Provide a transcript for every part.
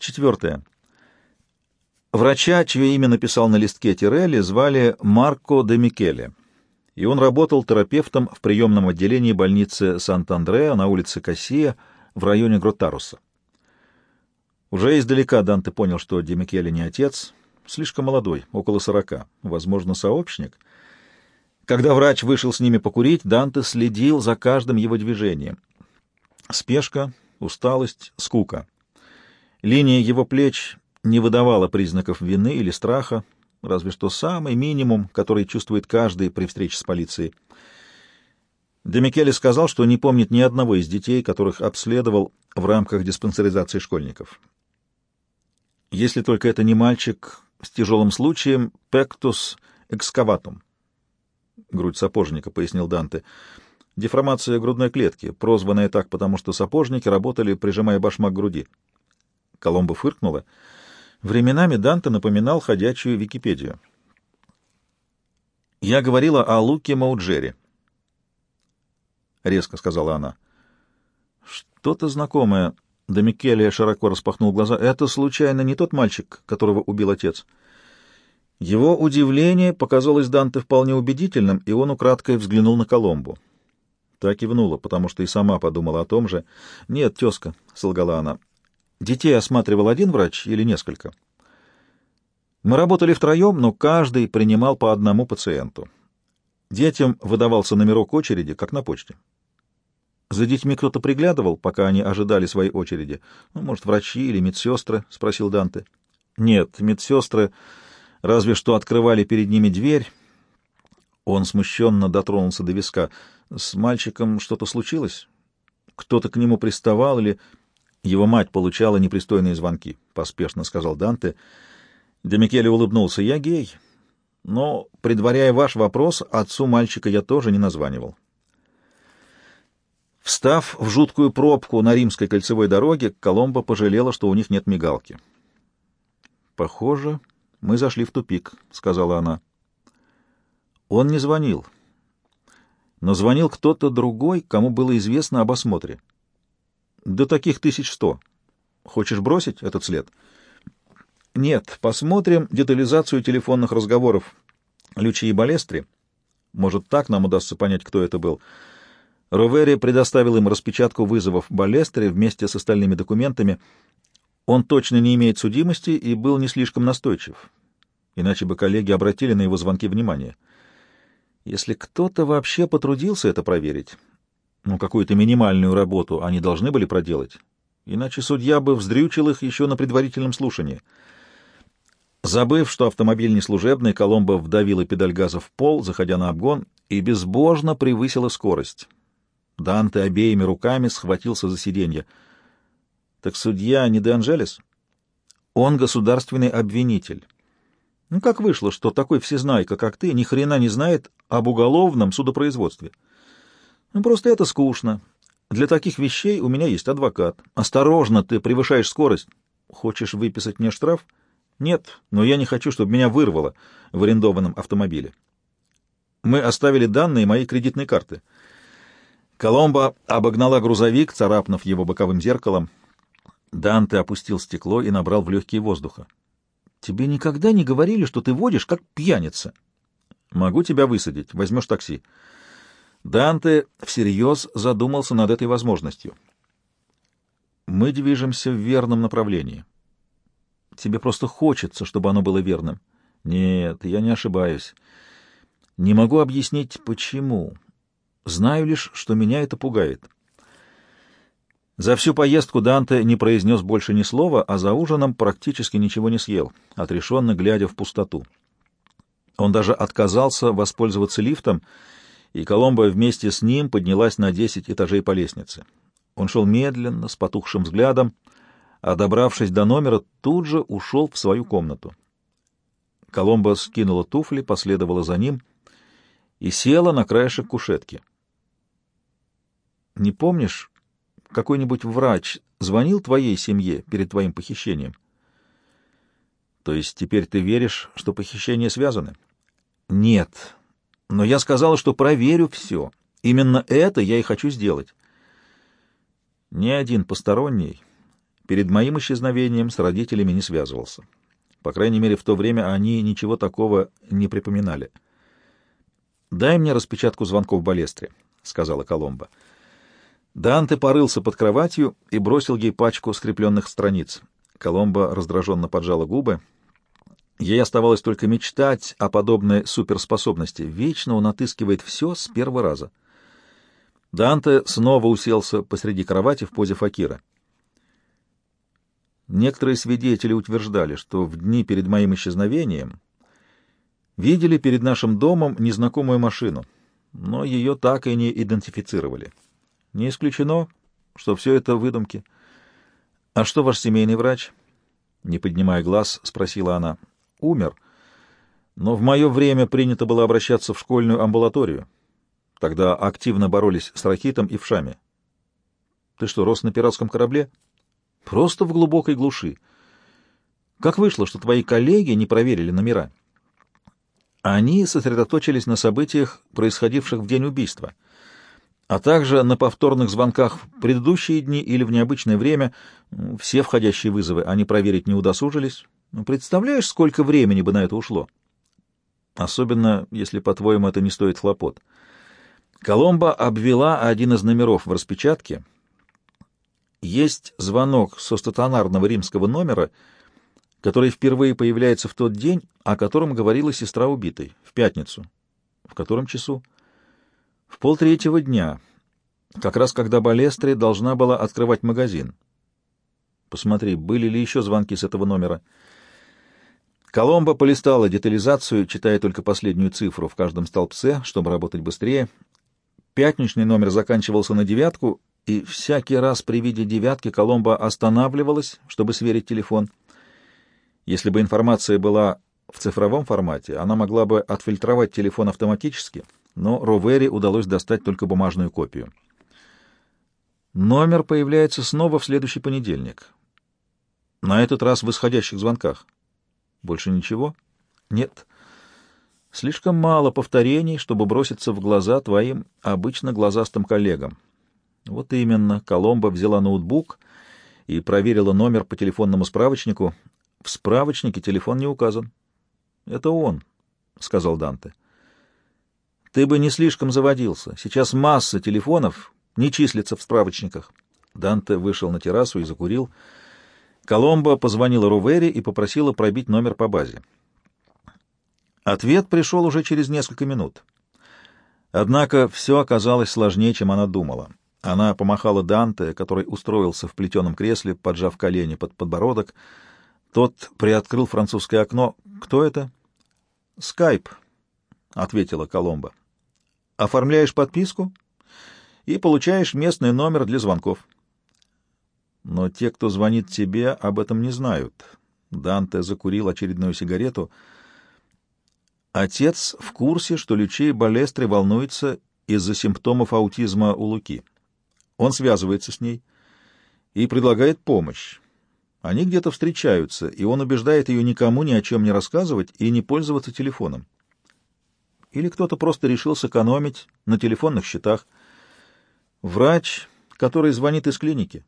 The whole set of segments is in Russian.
Четвертое. Врача, чье имя написал на листке Тирелли, звали Марко де Микеле, и он работал терапевтом в приемном отделении больницы Сант-Андреа на улице Кассия в районе Гротаруса. Уже издалека Данте понял, что де Микеле не отец, слишком молодой, около сорока, возможно, сообщник. Когда врач вышел с ними покурить, Данте следил за каждым его движением. Спешка, усталость, скука. Линия его плеч не выдавала признаков вины или страха, разве что самый минимум, который чувствует каждый при встрече с полицией. Демикеле сказал, что не помнит ни одного из детей, которых обследовал в рамках диспансеризации школьников. Если только это не мальчик с тяжелым случаем пектус экскаватум. Грудь сапожника, пояснил Данте. Деформация грудной клетки, прозванная так, потому что сапожники работали, прижимая башмак к груди. Коломбо фыркнула. Временами Данте напоминал ходячую Википедию. «Я говорила о Луке Мауджере», — резко сказала она. «Что-то знакомое». До Микелия широко распахнул глаза. «Это, случайно, не тот мальчик, которого убил отец?» Его удивление показалось Данте вполне убедительным, и он украдкой взглянул на Коломбу. Та кивнула, потому что и сама подумала о том же. «Нет, тезка», — солгала она, Детей осматривал один врач или несколько? Мы работали втроем, но каждый принимал по одному пациенту. Детям выдавался номерок очереди, как на почте. За детьми кто-то приглядывал, пока они ожидали своей очереди. Ну, может, врачи или медсестры? — спросил Данте. Нет, медсестры разве что открывали перед ними дверь. Он смущенно дотронулся до виска. С мальчиком что-то случилось? Кто-то к нему приставал или... Его мать получала непристойные звонки, — поспешно сказал Данте. Демикеле улыбнулся. — Я гей. Но, предваряя ваш вопрос, отцу мальчика я тоже не названивал. Встав в жуткую пробку на римской кольцевой дороге, Коломбо пожалела, что у них нет мигалки. «Похоже, мы зашли в тупик», — сказала она. Он не звонил, но звонил кто-то другой, кому было известно об осмотре. До таких тысяч сто. Хочешь бросить этот след? Нет, посмотрим детализацию телефонных разговоров Лючи и Балестри. Может, так нам удастся понять, кто это был. Ровери предоставил им распечатку вызовов Балестри вместе с остальными документами. Он точно не имеет судимости и был не слишком настойчив. Иначе бы коллеги обратили на его звонки внимание. Если кто-то вообще потрудился это проверить, ну, какую-то минимальную работу они должны были проделать, иначе судья бы вздрючил их еще на предварительном слушании. Забыв, что автомобиль не служебный, Коломбо вдавила педаль газа в пол, заходя на обгон, и безбожно превысила скорость. Данте обеими руками схватился за сиденье. Так судья не Де Анжелес? Он государственный обвинитель. Ну, как вышло, что такой всезнайка, как ты, ни хрена не знает об уголовном судопроизводстве? — просто это скучно. Для таких вещей у меня есть адвокат. Осторожно, ты превышаешь скорость. Хочешь выписать мне штраф? Нет, но я не хочу, чтобы меня вырвало в арендованном автомобиле. Мы оставили данные моей кредитной карты. Коломбо обогнала грузовик, царапнув его боковым зеркалом. Данте опустил стекло и набрал в легкие воздуха. — Тебе никогда не говорили, что ты водишь, как пьяница? — Могу тебя высадить. Возьмешь такси. — Данте всерьез задумался над этой возможностью. «Мы движемся в верном направлении. Тебе просто хочется, чтобы оно было верным. Нет, я не ошибаюсь. Не могу объяснить, почему. Знаю лишь, что меня это пугает». За всю поездку Данте не произнес больше ни слова, а за ужином практически ничего не съел, отрешенно глядя в пустоту. Он даже отказался воспользоваться лифтом — и Коломбо вместе с ним поднялась на десять этажей по лестнице. Он шел медленно, с потухшим взглядом, а, добравшись до номера, тут же ушел в свою комнату. Коломбо скинула туфли, последовала за ним и села на краешек кушетки. «Не помнишь, какой-нибудь врач звонил твоей семье перед твоим похищением?» «То есть теперь ты веришь, что похищения связаны?» «Нет», но я сказала, что проверю все. Именно это я и хочу сделать. Ни один посторонний, перед моим исчезновением с родителями не связывался. По крайней мере, в то время они ничего такого не припоминали. «Дай мне распечатку звонков Балестре», — сказала Коломба. Данте порылся под кроватью и бросил ей пачку скрепленных страниц. Коломба раздраженно поджала губы. Ей оставалось только мечтать о подобной суперспособности. Вечно он отыскивает все с первого раза. Данте снова уселся посреди кровати в позе факира. Некоторые свидетели утверждали, что в дни перед моим исчезновением видели перед нашим домом незнакомую машину, но ее так и не идентифицировали. Не исключено, что все это выдумки. — А что ваш семейный врач? — не поднимая глаз, спросила она. — Умер. Но в мое время принято было обращаться в школьную амбулаторию. Тогда активно боролись с ракитом и вшами. — Ты что, рос на пиратском корабле? — Просто в глубокой глуши. Как вышло, что твои коллеги не проверили номера? Они сосредоточились на событиях, происходивших в день убийства — а также на повторных звонках в предыдущие дни или в необычное время. Все входящие вызовы они проверить не удосужились. Ну, представляешь, сколько времени бы на это ушло? Особенно, если, по-твоему, это не стоит хлопот. Коломба обвела один из номеров в распечатке. Есть звонок со стационарного римского номера, который впервые появляется в тот день, о котором говорила сестра убитой, в пятницу. В котором часу? В полтретьего дня, как раз когда Балестри должна была открывать магазин. Посмотри, были ли еще звонки с этого номера. Коломба полистала детализацию, читая только последнюю цифру в каждом столбце, чтобы работать быстрее. Пятничный номер заканчивался на девятку, и всякий раз при виде девятки Коломба останавливалась, чтобы сверить телефон. Если бы информация была в цифровом формате, она могла бы отфильтровать телефон автоматически — но Ровери удалось достать только бумажную копию. Номер появляется снова в следующий понедельник. На этот раз в исходящих звонках. Больше ничего? Нет. Слишком мало повторений, чтобы броситься в глаза твоим обычно глазастым коллегам. Вот именно. Коломба взяла ноутбук и проверила номер по телефонному справочнику. В справочнике телефон не указан. — Это он, — сказал Данте. Ты бы не слишком заводился. Сейчас масса телефонов не числится в справочниках. Данте вышел на террасу и закурил. Коломбо позвонила Рувери и попросила пробить номер по базе. Ответ пришел уже через несколько минут. Однако все оказалось сложнее, чем она думала. Она помахала Данте, который устроился в плетеном кресле, поджав колени под подбородок. Тот приоткрыл французское окно. «Кто это?» «Скайп», — ответила Коломбо оформляешь подписку и получаешь местный номер для звонков. Но те, кто звонит тебе, об этом не знают. Данте закурил очередную сигарету. Отец в курсе, что Лючия Балестри волнуется из-за симптомов аутизма у Луки. Он связывается с ней и предлагает помощь. Они где-то встречаются, и он убеждает ее никому ни о чем не рассказывать и не пользоваться телефоном или кто-то просто решил сэкономить на телефонных счетах. Врач, который звонит из клиники,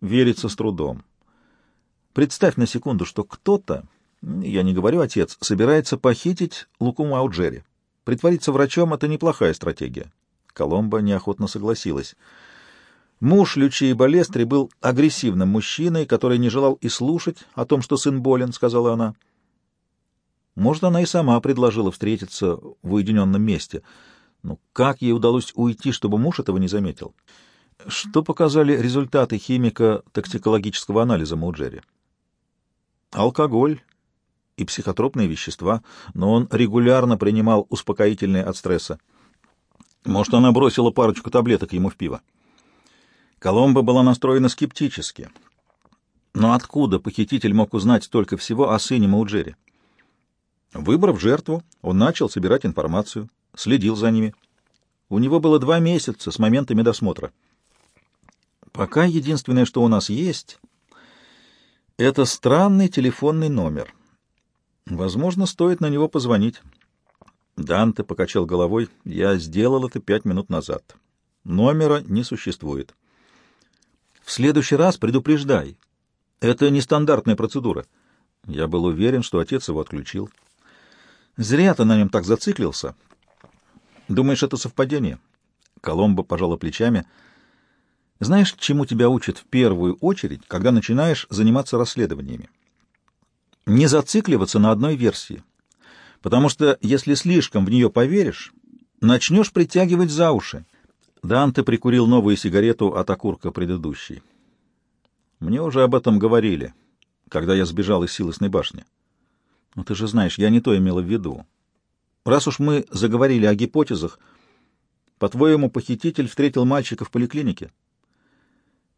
верится с трудом. Представь на секунду, что кто-то, я не говорю отец, собирается похитить Луку Мауджери. Притвориться врачом — это неплохая стратегия. Коломба неохотно согласилась. Муж Лючии Балестри был агрессивным мужчиной, который не желал и слушать о том, что сын болен, — сказала она. Может, она и сама предложила встретиться в уединенном месте. Но как ей удалось уйти, чтобы муж этого не заметил? Что показали результаты химико-токсикологического анализа Мауджери? Алкоголь и психотропные вещества, но он регулярно принимал успокоительные от стресса. Может, она бросила парочку таблеток ему в пиво. Коломба была настроена скептически. Но откуда похититель мог узнать столько всего о сыне Мауджери? Выбрав жертву, он начал собирать информацию, следил за ними. У него было два месяца с момента медосмотра. Пока единственное, что у нас есть, это странный телефонный номер. Возможно, стоит на него позвонить. Данте покачал головой. Я сделал это пять минут назад. Номера не существует. В следующий раз предупреждай, Это нестандартная процедура. Я был уверен, что отец его отключил. Зря ты на нем так зациклился. Думаешь, это совпадение? Коломбо пожала плечами. Знаешь, чему тебя учат в первую очередь, когда начинаешь заниматься расследованиями? Не зацикливаться на одной версии. Потому что, если слишком в нее поверишь, начнешь притягивать за уши. Данте прикурил новую сигарету от окурка предыдущей. Мне уже об этом говорили, когда я сбежал из Силосной башни. Но ты же знаешь, я не то имела в виду. Раз уж мы заговорили о гипотезах, по-твоему, похититель встретил мальчика в поликлинике?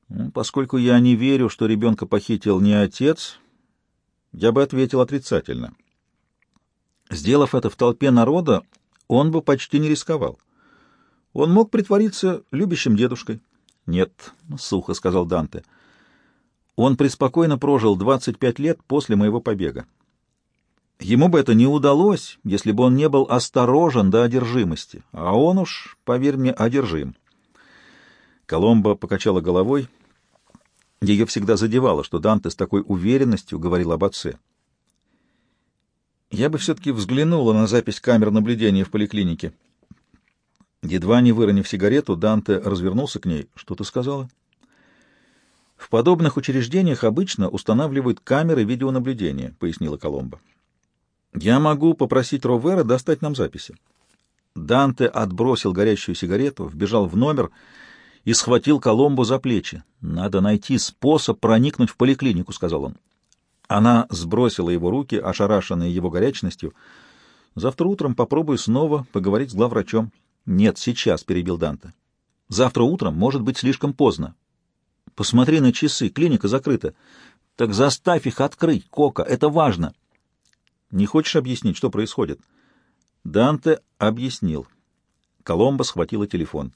Ну, поскольку я не верю, что ребенка похитил не отец, я бы ответил отрицательно. Сделав это в толпе народа, он бы почти не рисковал. Он мог притвориться любящим дедушкой. — Нет, — сухо сказал Данте. Он преспокойно прожил 25 лет после моего побега. Ему бы это не удалось, если бы он не был осторожен до одержимости, а он уж, поверь мне, одержим. Коломбо покачала головой. Ее всегда задевало, что Данте с такой уверенностью говорил об отце. Я бы все-таки взглянула на запись камер наблюдения в поликлинике. Едва не выронив сигарету, Данте развернулся к ней. «Что ты сказала?» «В подобных учреждениях обычно устанавливают камеры видеонаблюдения», — пояснила Коломбо. «Я могу попросить Ровера достать нам записи». Данте отбросил горящую сигарету, вбежал в номер и схватил Коломбу за плечи. «Надо найти способ проникнуть в поликлинику», — сказал он. Она сбросила его руки, ошарашенные его горячностью. «Завтра утром попробую снова поговорить с главврачом». «Нет, сейчас», — перебил Данте. «Завтра утром может быть слишком поздно. Посмотри на часы, клиника закрыта. Так заставь их открыть, Кока, это важно». «Не хочешь объяснить, что происходит?» Данте объяснил. Коломбо схватила телефон.